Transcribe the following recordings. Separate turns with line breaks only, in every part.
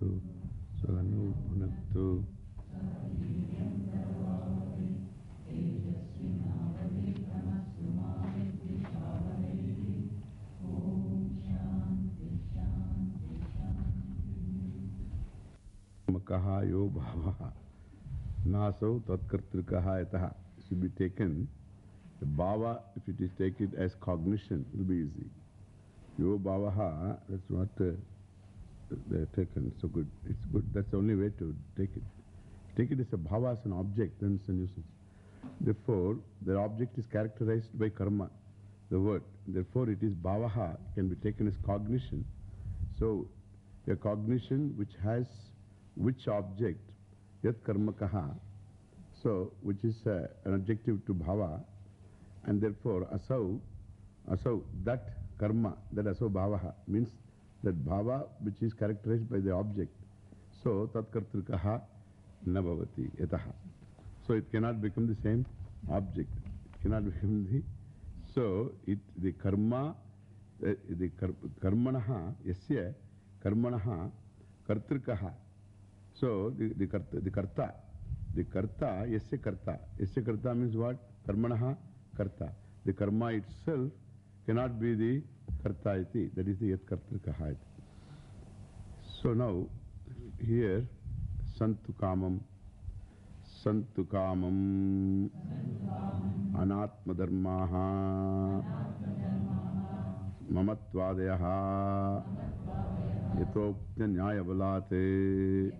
Bhunaktu Makaha yo bhavaha Nasau tatkartrikaha yataha should be taken the bhava if it is taken as cognition it will be easy yo bhavaha that's what uh, they are taken so good. It's good. That's the only way to take it. Take it as a bhava as an object then it's a nuisance. Therefore the object is characterized by karma the word. Therefore it is bhavaha. Can be taken as cognition. So a cognition which has which object, yat karmakaha, so which is uh, an adjective to bhava, and therefore asau, asau, that karma, that asau bhavaha, means that bhava which is characterized by the object. So tat kartrikaha nabhavati yataha. So it cannot become the same object. It cannot become the. So it, the karma, the, the kar, karmanaha, yasya karmanaha kartrikaha. So, the, the, karta, the karta, the karta, yasya karta. Yasya karta means what? Karmanaha karta. The karma itself cannot be the karta iti. That is the yat kartrikaha iti. So now, here, santu kamam, santu kamam, anatma dharmaha, mamatvadeyaha, yatokta nyayabalate,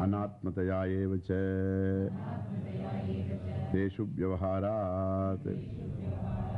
अनात्मतया एव च तेषु व्यवहारात्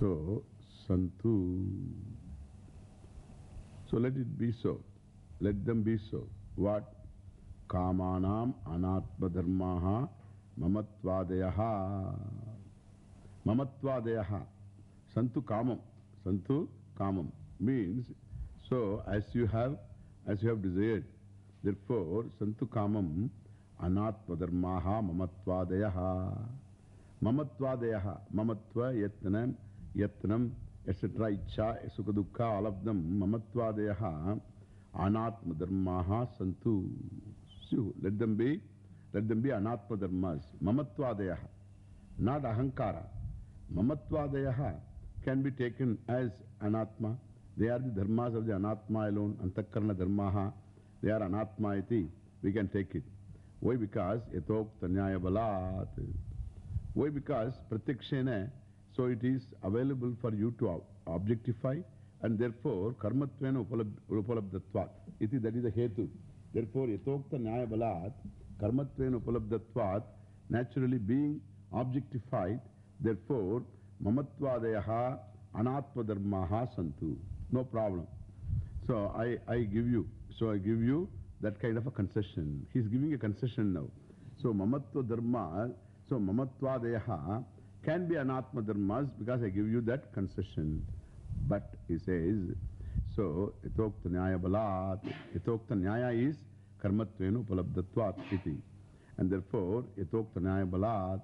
So, Santu. So let it be so. Let them be so. What? Kamanam anatma dharmaha mamatvadeyaha. Mamatvadeyaha. Santu kamam. Santu kamam. Means, so as you have, as you have desired. Therefore, Santu kamam anatma dharmaha mamatvadeyaha. Mamatvadeyaha. Mamatva yatnam. Ahankara. Mamatvadeyaha can be taken as Anatma. They are the Dharmas of the Anatma alone, Antakarna Dharmaha. They are Anatma iti. We can take it. Why? Because Yatok Tanyaya Balat. Why? Because Pratyakshena. So it is available for you to objectify and therefore karmatvena upalabdhatvat. Iti that is the hetu. Therefore yatokta nyaya balat karmatvena upalabdhatvat naturally being objectified. Therefore mamatvadayaha anatva dharmaha santu. No problem. So I, I give you, so I give you that kind of a concession. He is giving a concession now. So mamatva dharma, so mamatvadayaha can be anatma dharmas because I give you that concession. But he says, so, itokta nyaya balat, itokta nyaya is karmatvenu upalabdhatvat iti. And therefore, itokta nyaya balat,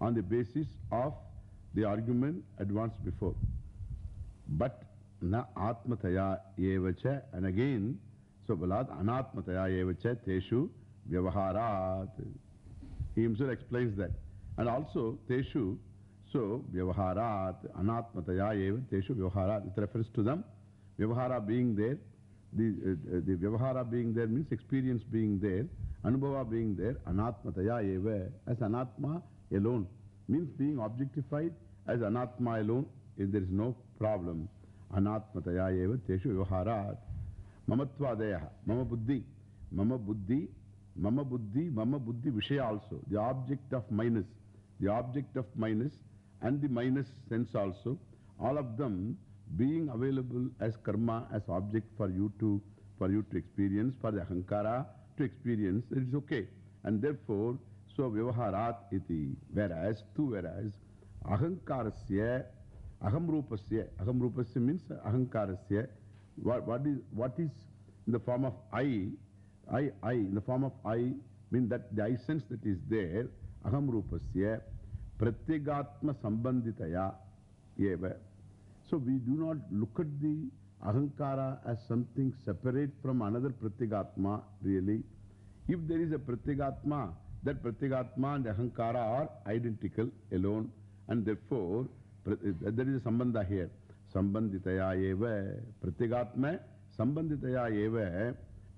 on the basis of the argument advanced before. But na atmataya evacha, and again, so balat anatmataya evacha teshu vyavaharat. He himself explains that. And also, Teshu, so, Vyavaharat, Anatmataya eva, Teshu Vyavaharat, it refers to them. Vyavahara being there, the, uh, the Vyavahara being there means experience being there, Anubhava being there, Anatmataya eva, as Anatma alone, means being objectified as Anatma alone, if there is no problem. Anatmataya eva, Teshu Vyavaharat. Mamatvadeyaha, Mama Buddhi, Mama Buddhi, Mama Buddhi, Mama Buddhi Vishaya also, the object of minus. The object of minus and the minus sense also, all of them being available as karma, as object for you to for you to experience, for the ahankara to experience, it is okay. And therefore, so vyavaharat iti. Whereas, tu whereas, ahankarasya, aham rupasya means ahankarasya. What, what, is, what is in the form of I, I, I, in the form of I, mean that the I sense that is there, aham. So we do not look at the ahankara as something separate from another pratyagatma, really. If there is a pratyagatma, that pratyagatma and ahankara are identical alone, and therefore there is a sambandha here. Sambanditaya eva, pratyagatma, sambanditaya eva,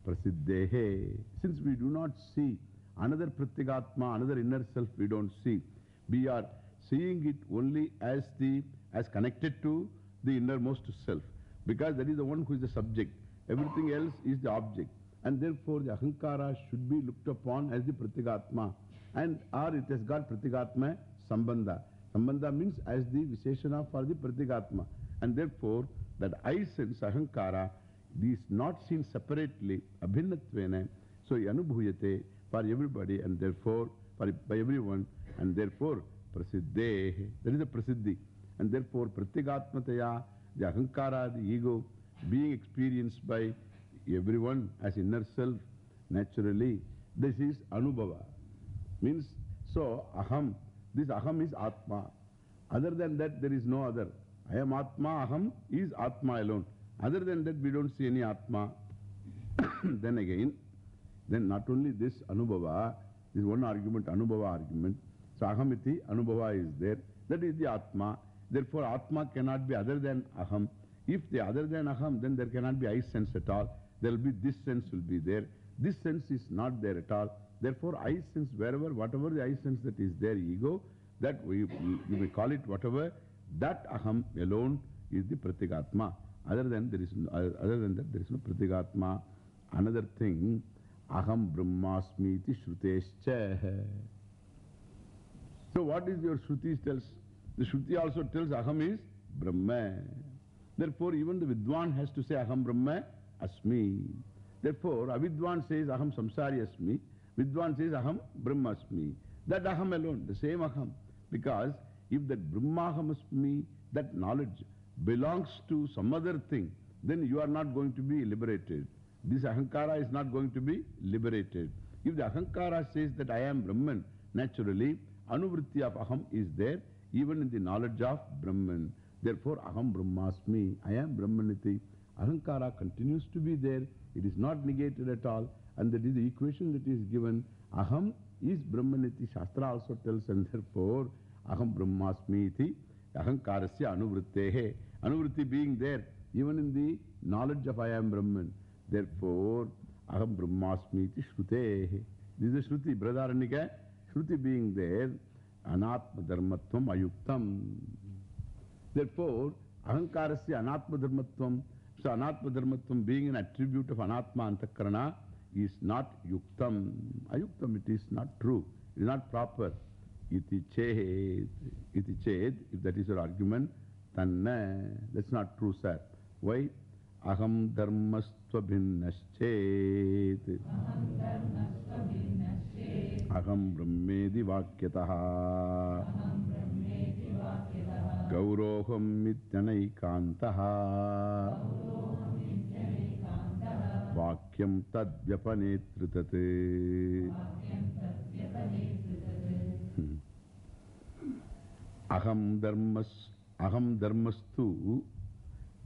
prasiddhehe. Since we do not see another pratyagatma, another inner self, we don't see. We are seeing it only as the as connected to the innermost self. Because that is the one who is the subject. Everything else is the object. And therefore the ahankara should be looked upon as the pratyagatma. And or it has got pratyagatma sambandha. Sambandha means as the visheshana for the pratyagatma. And therefore that I sense ahankara is not seen separately, abhinnatvena. So anubhuyate for everybody and therefore for, by everyone. And therefore prasiddhe. That is the prasiddhi. And therefore, pratyagatmataya, the ahankara, the ego, being experienced by everyone as inner self, naturally, this is anubhava. Means, so aham, this aham is atma. Other than that, there is no other. I am atma, aham is atma alone. Other than that, we don't see any atma. then again, then not only this anubhava, this one argument, anubhava argument. So ahamiti, anubhava is there. That is the atma. Therefore, Atma cannot be other than Aham. If the other than Aham, then there cannot be I sense at all. There will be this sense will be there. This sense is not there at all. Therefore, I sense wherever, whatever the I sense that is there, ego, that we, you may call it whatever, that Aham alone is the Pratyagatma. Other than, there is, other than that, there is no Pratyagatma. Another thing, Aham. So, what is your Shruti tells? The Shruti also tells Aham is Brahma. Therefore, even the Vidwan has to say Aham Brahma Asmi. Therefore, Avidwan says Aham Samsari Asmi. Vidwan says Aham Brahma Asmi. That Aham alone, the same Aham. Because if that Brahmaham Asmi, that knowledge belongs to some other thing, then you are not going to be liberated. This Ahankara is not going to be liberated. If the Ahankara says that I am Brahman, naturally, Anuvritti of Aham is there even in the knowledge of Brahman. Therefore, Aham Brahmasmi, I am Brahmaniti. Ahankara continues to be there. It is not negated at all. And that is the equation that is given. Aham is Brahmaniti. Shastra also tells, and therefore, Aham Brahmasmi iti. Ahankarasya Anuvrittehe. Anuvritti being there, even in the knowledge of I am Brahman. Therefore, Aham Brahmasmi iti Shrutehe. This is Shruti, Brother Shruti being there. Anatma dharmatvam ayuktam. Therefore, ahankarasya anatma dharmatvam. So, anatma dharmatvam being an attribute of anatma antakarana is not yuktam. Ayuktam, it is not true. It is not proper. Iti ched. Iti ched, if that is your argument, tanna. That's not true, sir. Why? अहम अहम ब्रह्मेदि वाक्यतः। गौरोहमित्यनैकान्तः वाक्यं तद्व्यपनेतृतत्। हम्म। अहम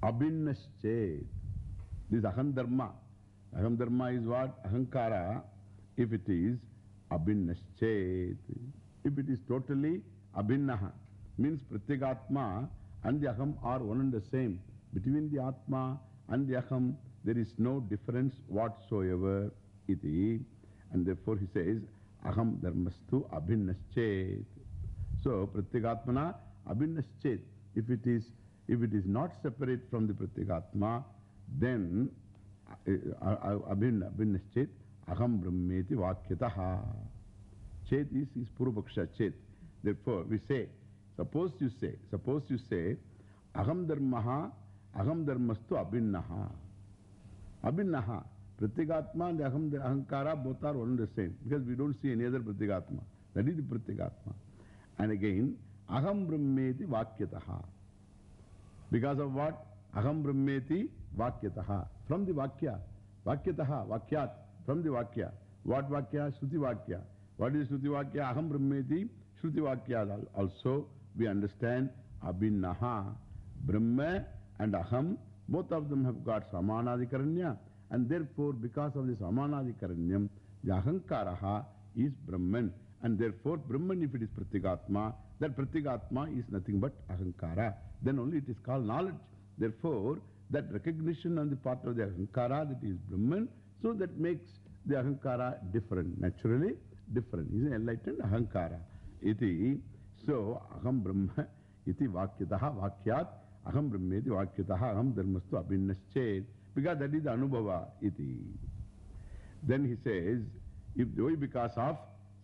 abhinnaschet. This aham dharma. Aham dharma is what? Ahankara. If it is abhinnaschet. If it is totally abhinnaha. Means pratyagatma and the aham are one and the same. Between the atma and the aham there is no difference whatsoever. Iti. And therefore he says aham dharmastu abhinnaschet. So, pratyagatmana abhinnaschet. If it is, if it is not separate from the pratyagatma, then uh, uh, uh, abhinnaschet aham brahmeti vakyataha. Chet is, is purvapaksha chet. Therefore, we say, suppose you say, suppose you say, aham dharmaha, aham dharmastu abhinnaha. Abhinnaha. Pratyagatma and Aham, Ahankara both are one and the same because we don't see any other Pratyagatma. That is the Pratyagatma. And again, Aham Brahmeti Vakyataha. Because of what? Aham Brahmeti Vakyataha. From the Vakya. Vakyataha, Vakyat. From the Vakya. What Vakya? Shruti Vakya. What is Shruti Vakya? Aham Brahmeti Shruti Vakya. Also, we understand Abhinnaha. Brahma and Aham, both of them have got Samanadikaranya. And therefore, because of this Samanadikaranyam, the Ahankaraha is Brahman. And therefore, Brahman, if it is Pratyagatma, that Pratyagatma is nothing but Ahankara. Then only it is called knowledge. Therefore, that recognition on the part of the Ahankara that is Brahman, so that makes the Ahankara different, naturally different. He Is an enlightened Ahankara. Iti, so Aham Brahma, iti Vakyataha, Vakyat, Aham Brahmeti Vakyataha, Aham Dharmastu Abhinnaschet. Because that is the Anubhava, iti. Then he says, if why because of,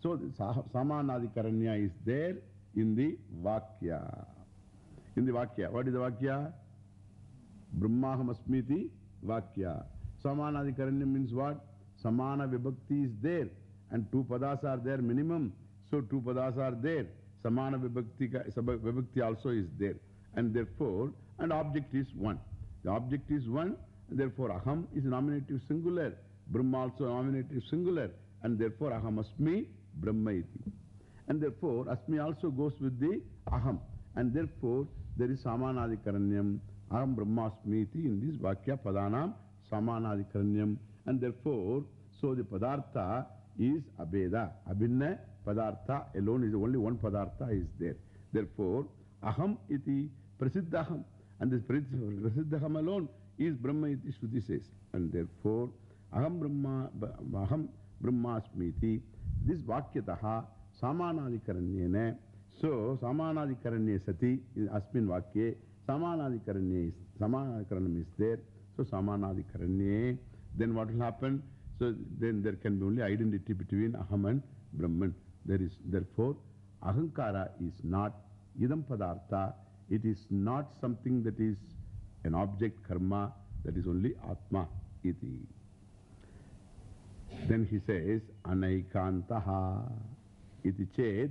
so the Samanadikaranya is there in the Vakya. In the Vakya. What is the Vakya? Brahmaham Asmiti Vakya. Samanadikaranya means what? Samana Vibhakti is there. And two padas are there minimum. So two padas are there. Samana Vibhakti, Vibhakti also is there. And therefore, and object is one. The object is one. And therefore, Aham is nominative singular. Brahma also nominative singular. And therefore, Aham Asmi Brahma iti. And therefore, Asmi also goes with the Aham. And therefore, there is Samanadikaranyam. Aham Brahmasmi iti in this Vakya Padanam Samanadikaranyam. And therefore, so the Padartha is Abeda. Abhinna Padartha alone is only one Padartha is there. Therefore, Aham iti Prasiddhaham. And this Prasiddhaham alone is Brahma iti Shruti says. And therefore, Aham Brahma, Aham Brahmasmiti, this Vakyataha Samanadikaranyena. So, Samanadikaranya sati in Asmin Vakye, Samanadikaranya is, Samanadikaranam is there. So, Samanadikaranya. Then what will happen? So, then there can be only identity between Aham and Brahman. There is, therefore, Ahankara is not Idam Padartha. It is not something that is an object karma, that is only Atma iti. Then he says, Anaikantaha iti ched,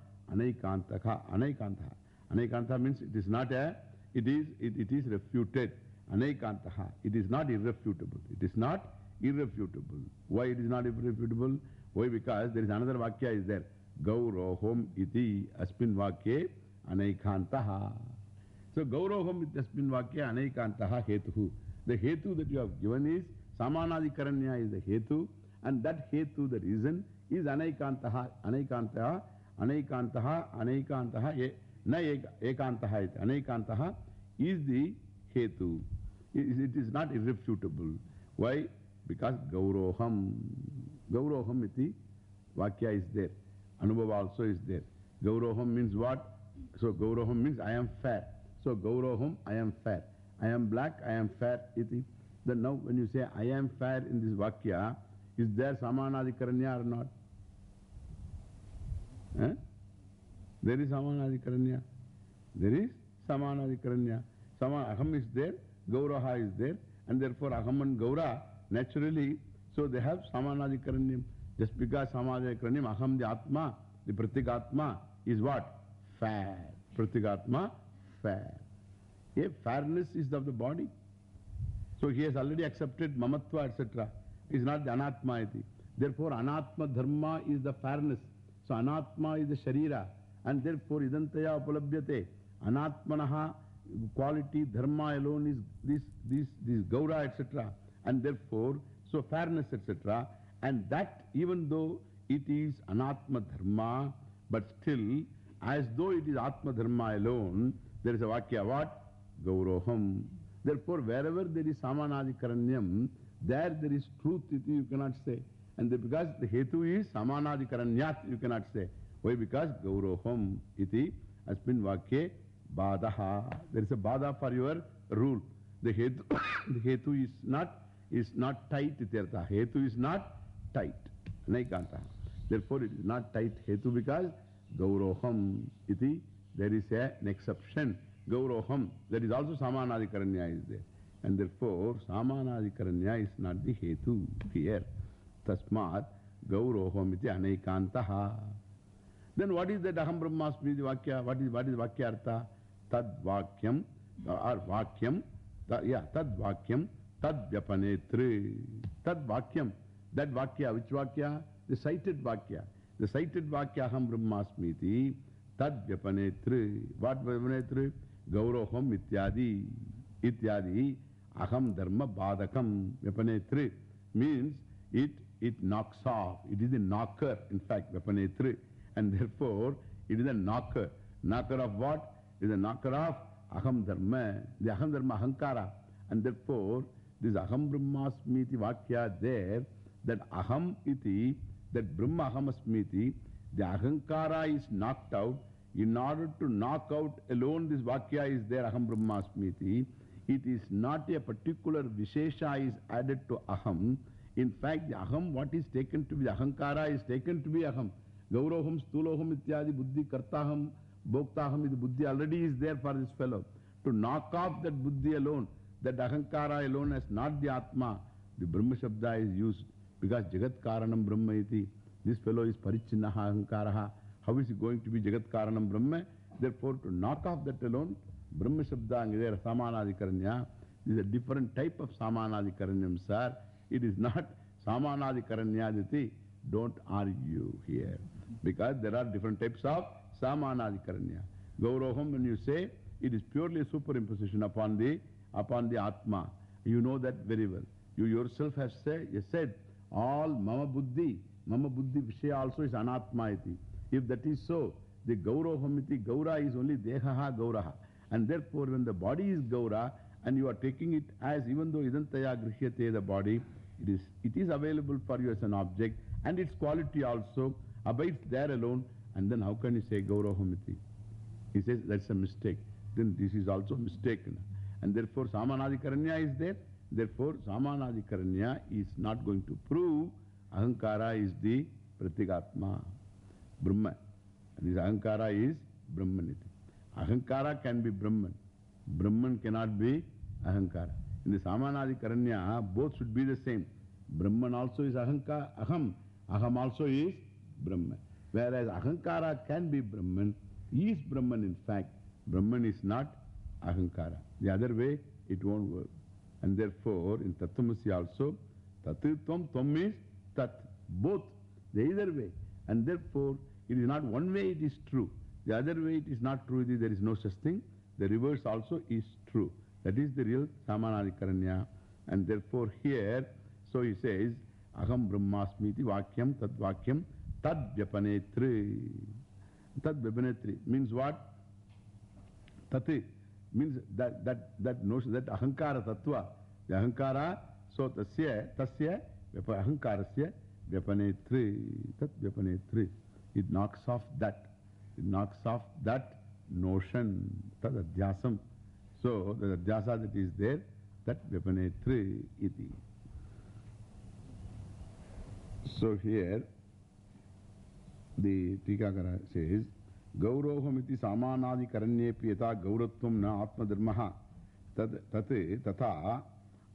Anaikantaha, Anaikantaha. Anaikantaha means it is not a, it is, it, it is refuted. Anaikantaha, it is not irrefutable. It is not irrefutable. Why it is not irrefutable? Why? Because there is another Vakya is there. Gauroham iti asmin vakye anaikantaha. So Gauroham iti asmin vakye anaikantaha hetuhu. The hetu that you have given is Samanadikaranya is the hetu and that hetu, the reason, is anaikantaha. Anaikantaha, anaikantaha, anaikantaha, na ekantaha. Anaikantaha is the hetu. It is not irrefutable. Why? Because Gauroham. Gauroham iti vakya is there. Anubhava also is there. Gauroham means what? So Gauroham means I am fair. So Gauroham, I am fair. I am black, I am fair. Iti. Then now when you say I am fair in this Vakya, is there Samanadikaranya or not? Eh? There is Samanadikaranya. There is Samanadikaranya. Sama, Aham is there, Gauraha is there, and therefore Aham and Gaura naturally, so they have Samanadikaranyam. Just because Samanadikaranyam, Aham the Atma, the Pratyagatma is what? Fair. Pratyagatma, fair. A fairness is of the body. So he has already accepted Mamatva, etc. Is not the Anatma. Therefore, Anatma Dharma is the fairness. So, Anatma is the Sharira. And therefore, Idantaya Upalabhyate. Anatmanaha quality, Dharma alone is this, this, this Gaura, etc. And therefore, so fairness, etc. And that, even though it is Anatma Dharma, but still, as though it is Atma Dharma alone, there is a Vakya what? Gauroham. Therefore, wherever there is Samanadikaranyam, There, there is truth, you cannot say. And the, because the hetu is samanadikaranyat, you cannot say. Why? Because gauroham iti asmin vakye badaha. There is a bada for your rule. The hetu, the hetu is not, is not tight, ityartha. Hetu is not tight. Naikanta. Therefore, it is not tight hetu because gauroham iti, there is a, an exception. Gauroham, there is also samanadikaranya is there. And therefore, samanadikaranya is not the hetu here. Dharma badakam. Vyapanetri means it, it knocks off. It is a knocker, in fact, vyapanetri. And therefore, it is a knocker. Knocker of what? It is a knocker of aham dharma. The aham dharma, ahankara. And therefore, this aham brahmasmiti vakya there, that aham iti, that brahma ahamasmiti, the ahankara is knocked out. In order to knock out alone this vakya is there, aham brahmasmiti. It is not a particular vishesha is added to aham. In fact, the aham, what is taken to be, the ahankara is taken to be aham. Gauroham, Stuloham, Ityadi, Buddhi, Kartaham, Bhoktaham, the Buddhi already is there for this fellow. To knock off that Buddhi alone, that Ahankara alone as not the Atma, the Brahma Shabda is used. Because Jagat Karanam Brahma iti. This fellow is Parichinnaha Ahankaraha. How is he going to be Jagat Karanam Brahma? Therefore, to knock off that alone, Brahma Shabda Samanadikaranya, is a different type of Samanadikaranyam, sir. It is not Samanadikaranyaditi. Don't argue here. Because there are different types of Samanadikaranya. Gauroham, when you say, it is purely superimposition upon the, upon the Atma. You know that very well. You yourself have say, you said, all Mama Buddhi, Mama Buddhi Vishaya also is Anatma iti. If that is so, the Gauroham iti, Gaura is only Dehaha Gauraha. And therefore, when the body is Gaura, and you are taking it as even though Idantaya Grihyate, the body, it is, it is available for you as an object, and its quality also abides there alone. And then how can you say Gaurohamiti? He says that's a mistake. Then this is also mistaken. And therefore Samanadikaranya is there. Therefore Samanadikaranya is not going to prove Ahankara is the Pratigatma, Brahma. And this Ahankara is Brahmaniti. Ahankara can be Brahman. Brahman cannot be Ahankara. In the Samanadikaranya, both should be the same. Brahman also is Ahankara, Aham. Aham also is Brahman. Whereas Ahankara can be Brahman, is Brahman in fact. Brahman is not Ahankara. The other way, it won't work. And therefore, in Tattvamasi also, Tatitvam, Tvam means Tat. Both. The either way. And therefore, it is not one way it is true. The other way it is not true. There is no such thing. The reverse also is true. That is the real Samanadikaranya. And therefore, here, so he says, Aham Brahmasmiti Vakyam Tad Vakyam Tad Vyapanetri. Tad Vyapanetri means what? Tati means that, that, that notion, that Ahankara Tattva. The Ahankara, so Tasya, Tasya, Ahankarasya Vyapanetri. Tat Vyapanetri. It knocks off that. It knocks off that notion. Tad Adhyasam. So the Adhyasa that is there, that Vyapanetri iti. So here, the Tikakara says, Gaurohamiti samanadi karanyepi yata gauratvam na atma dharmaha tate tata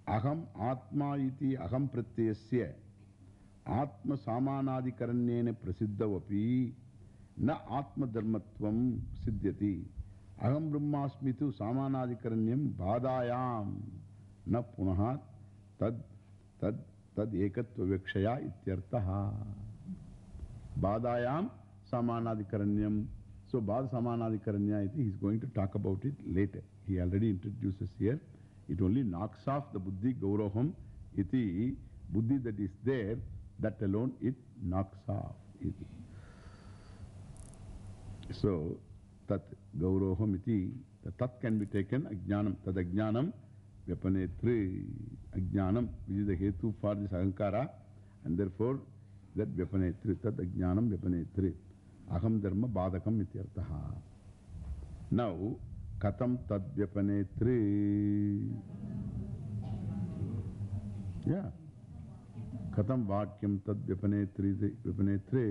aham atma iti aham pratyasya atma samanadi karanyene prasiddhavapi na atma dharmatvam siddhyati aham brahmasmitu samanadi karanyam na punaha tad tad tad ekatva vikshaya ityartaha badayam samanadi So, Bad Samanadikaranya, he is going to talk about it later. He already introduces here. It only knocks off the Buddhi Gauraham iti, Buddhi that is there, that alone it knocks off. Iti. So, Tat That vyapanetri, tad ajnanam vyapanetri. Aham dharma badakam ityartaha. Now, katam tad vyapanetri. Yeah. Katam vakyam tad vyapanetri, vyapanetri.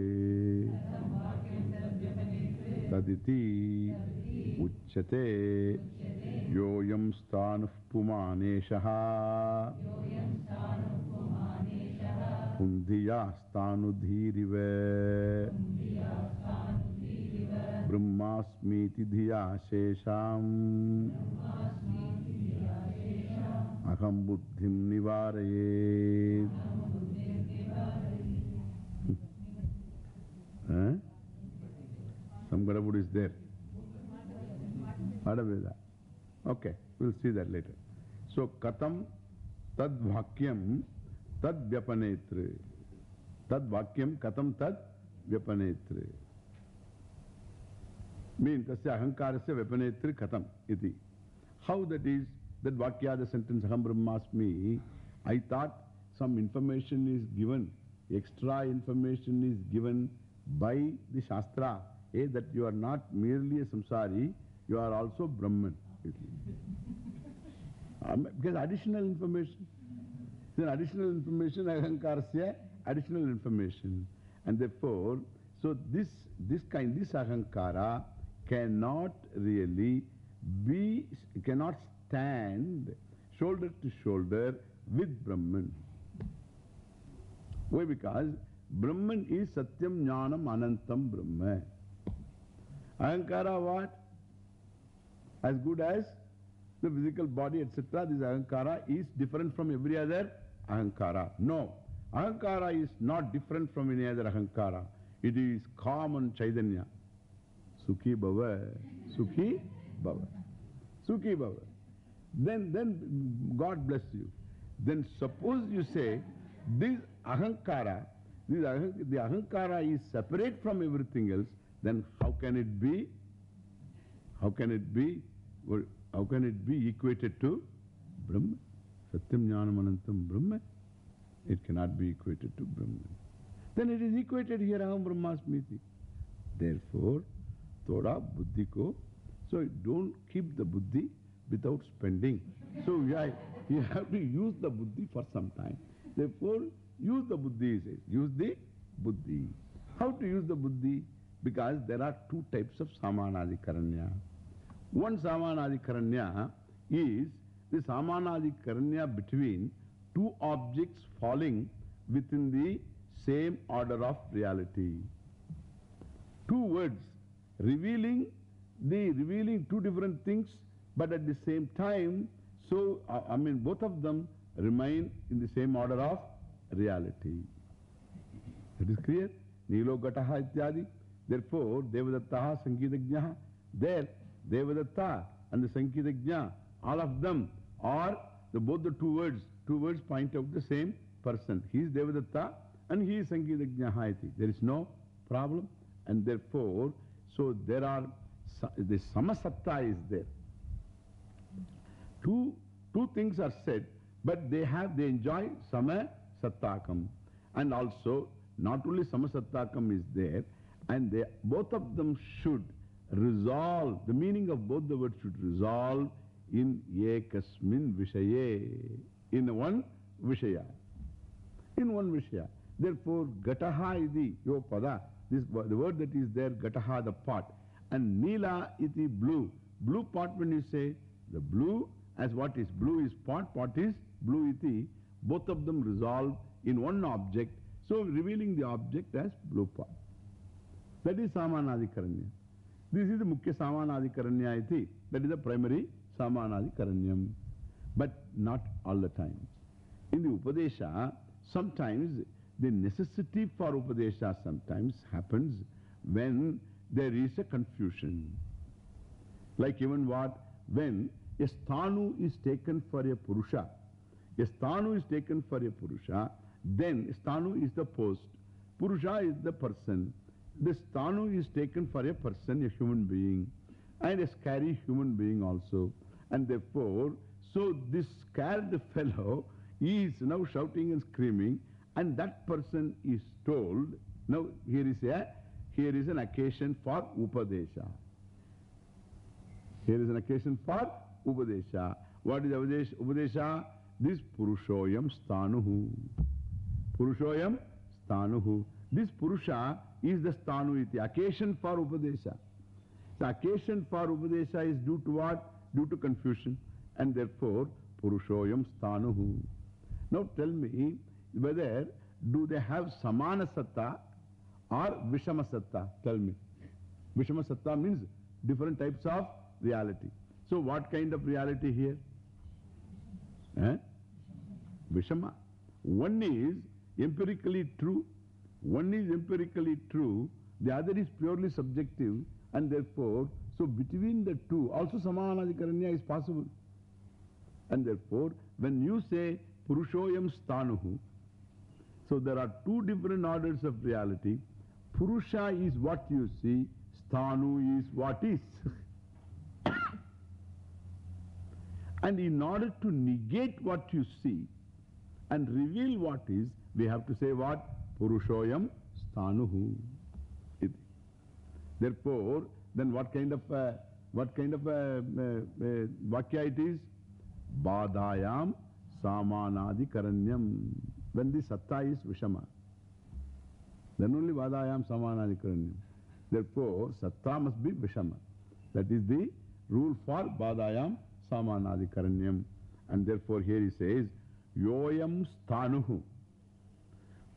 Shesham aham buddhim nivarayet Some Gadabud is there. Adaveda. Okay, we'll see that later. So, Katam Tad Vakyam Tad Vyapanetre. Tad Vakyam Katam Tad Vyapanetre. Means, Tasya Ahankarasya Vyapanetre Katam iti. How that is, that Vakya, the sentence Aham Brahmasmi, I thought some information is given, extra information is given by the Shastra. A, that you are not merely a samsari, you are also Brahman. um, because additional information. Then additional information, ahankarasya, additional information. And therefore, so this, this kind, this ahankara cannot really be, cannot stand shoulder to shoulder with Brahman. Why? Because Brahman is Satyam Jnanam Anantam Brahma. Ahankara what? As good as the physical body, etc. This Ahankara is different from every other Ahankara. No. Ahankara is not different from any other Ahankara. It is common Chaitanya. Sukhi Bhava. Sukhi Bhava. Sukhi Bhava. Then, then God bless you. Then suppose you say, this Ahankara, this ahank the Ahankara is separate from everything else, then how can it be? How can it be? How can it be equated to Brahman? Satyam Jnanam Anantam Brahman. It cannot be equated to Brahman. Then it is equated here, Aham Brahmasmiti. Therefore, Thoda Buddhi ko. So don't keep the Buddhi without spending. So yeah, you have to use the Buddhi for some time. Therefore, use the Buddhi, he says. Use the Buddhi. How to use the Buddhi? Because there are two types of Samanadikaranya. One Samanadikaranya is the Samanadikaranya between two objects falling within the same order of reality. Two words revealing the revealing two different things, but at the same time, so uh, I mean both of them remain in the same order of reality. It is clear? Nilo Gataha ityadi. Therefore, Devadattaha Sankitagnaha. There, Devadatta and the Sankitagna, all of them are the, both the two words. Two words point out the same person. He is Devadatta and he is Sankitagnaha iti. There is no problem. And therefore, so there are, the Samasatta is there. Two, two things are said, but they have, they enjoy Sama Sattakam. And also, not only Samasattakam is there, and they, both of them should resolve, the meaning of both the words should resolve in Ekasmin Vishaye, in one Vishaya. In one Vishaya. Therefore, Gataha iti, yo pada, this, the word that is there, Gataha, the pot, and Nila iti, blue. Blue pot, when you say, the blue, as what is blue is pot, pot is blue iti, both of them resolve in one object, so revealing the object as blue pot. That is Samanadikaranya. This is the Mukhya Samanadikaranya iti. That is the primary Samanadikaranyam. But not all the time. In the Upadesha, sometimes the necessity for Upadesha sometimes happens when there is a confusion. Like even what? When a sthanu is taken for a Purusha, a sthanu is taken for a Purusha, then sthanu is the post, Purusha is the person. The sthanu is taken for a person, a human being, and a scary human being also. And therefore, so this scared fellow is now shouting and screaming, and that person is told, now here is a, here is an occasion for Upadesha. Here is an occasion for Upadesha. What is Upadesha? Upadesha? This Purushoyam Stanuhu. Purushoyam Stanuhu. This Purusha is the Stanu iti, occasion for Upadesha. The occasion for Upadesha is due to what? Due to confusion. And therefore, Purushoyam Stanuhu. Now tell me whether do they have Samana Satta or Vishama Satta? Tell me. Vishama Satta means different types of reality. So what kind of reality here? Eh? Vishama. One is empirically true. One is empirically true. The other is purely subjective. And therefore, so between the two, also Samanadikaranya is possible. And therefore, when you say Purushoyam Stanuhu, so there are two different orders of reality. Purusha is what you see, Stanu is what is. and in order to negate what you see and reveal what is, we have to say what? Purushoyam Stanuhu. Therefore, then what kind of, uh, what kind of uh, uh, uh, Vakya it is? Badayam Samanadi Karanyam. When the Satta is Vishama. Then only Vadayam Samanadi Karanyam. Therefore, Satta must be Vishama. That is the rule for Badayam Samanadi Karanyam. And therefore, here he says, Yoyam Stanuhu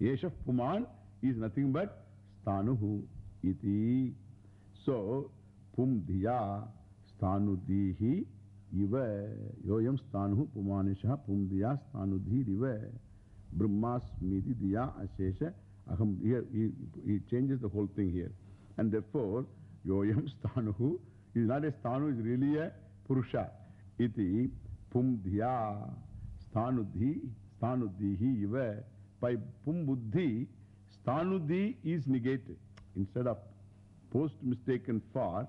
Yeshaf Puman is nothing but Stanuhu iti. So, Pum Pumdiya Stanudihi iva. Yoyam Stanuhu Pumanishaha Pumdiya Stanudhi iva. Brahmasmiti diya ashesha aham. Here he, he changes the whole thing here. And therefore, Yoyam Stanuhu is not a Stanu, is really a Purusha. Iti Pumdiya Stanudhi Stanudhihi iva. By Pumbuddhi, Stanudhi is negated. Instead of post mistaken for,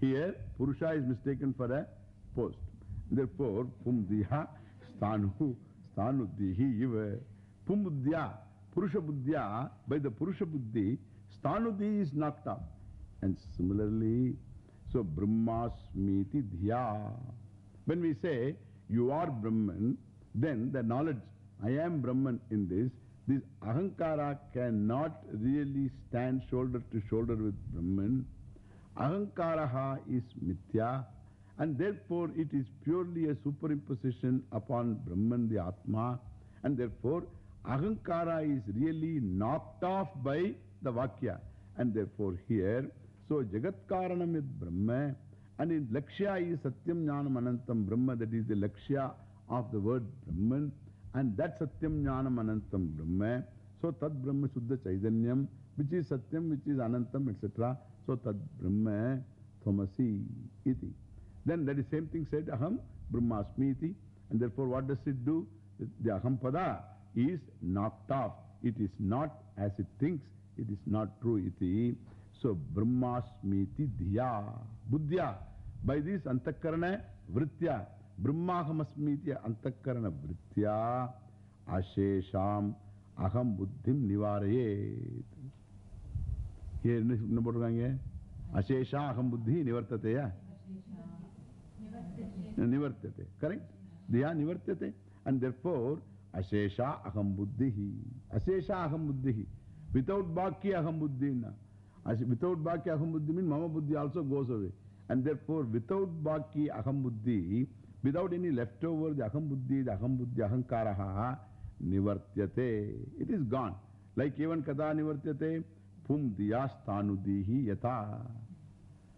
here Purusha is mistaken for a post. Therefore, Pumdiya Stanu Stanudhihi iva. Pumbuddhya, Purusha Buddhya, by the Purusha Buddhi, Stanudhi is knocked off. And similarly, so Brahmasmiti Dhya. When we say you are Brahman, then the knowledge, I am Brahman in this, this Ahankara cannot really stand shoulder to shoulder with Brahman. Ahankaraha is Mithya, and therefore it is purely a superimposition upon Brahman, the Atma, and therefore Ahankara is really knocked off by the Vakya. And therefore here, so Jagat Karanam is Brahma, and in Lakshya is Satyam Jnanam Anantam Brahma, that is the Lakshya of the word Brahman, and that Satyam Jnanam Anantam Brahma. So Tad Brahma Suddha Chaitanyam, which is Satyam, which is Anantam, etc. So Tad Brahma Thomasi iti. Then that is same thing said Aham Brahmasmi iti. And therefore what does it do? The Aham Pada is knocked off. It is not as it thinks. It is not true iti. So Brahmasmiti Dhya Buddhya. By this Antakarana Vritya. Brahmahamasmiti Antakarana Vritya Ashesham Aham Buddhim Nivarayet. Here என்ன போட்டிருக்காங்க அசேஷா அகம் புத்தி நிவர்த்தத்தையா Nivartate. Correct? Diya nivartate. And therefore, Ashesha aham buddhihi. Ashesha aham buddhihi. Without baki aham buddhi. Without baki aham buddhi means mama buddhi also goes away. And therefore, without baki aham buddhi, without any leftover, the aham buddhi, the aham buddhi, ahankaraha, nivartyate. It is gone. Like even kada nivartyate, pum diya stanudihi yata.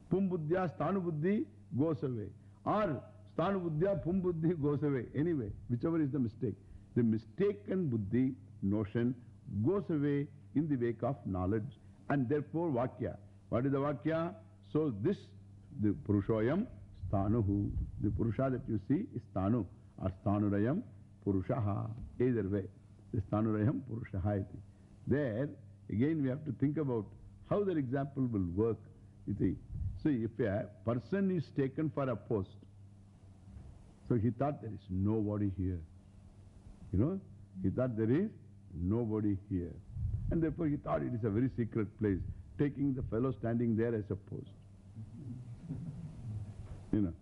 Pum buddhya stanu buddhi goes away. Or Stanu Buddhya, Pum Buddhi goes away. Anyway, whichever is the mistake. the mistaken buddhi notion goes away in the wake of knowledge. And therefore, Vakya. What is the Vakya? So this, the Purushoyam, Sthanuhu. The Purusha that you see is Sthanu or Sthanurayam Purushaha. Either way. The Sthanurayam Purushaha. There, again we have to think about how that example will work. You see. So if a person is taken for a post, so he thought there is nobody here. You know, he thought there is nobody here. And therefore he thought it is a very secret place, taking the fellow standing there as a post. You know.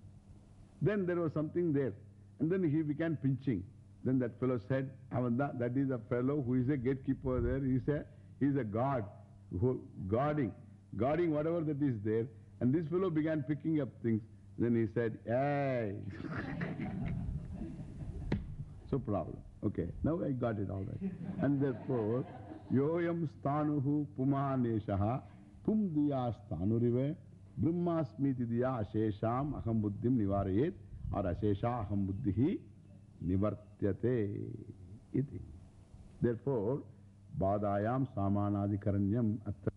Then there was something there. And then he began pinching. Then that fellow said, Avanda, that is a fellow who is a gatekeeper there. He is a, he is a guard, who, guarding, guarding whatever that is there. And this fellow began picking up things. Then he said, Hey! so problem. Okay, now I got it all right. And therefore, Yoyam sthanuhu pumaneshaha pum diya sthanurive or ashesha aham buddhihi nivartyate iti. Therefore, badayam samanadikaranyam atra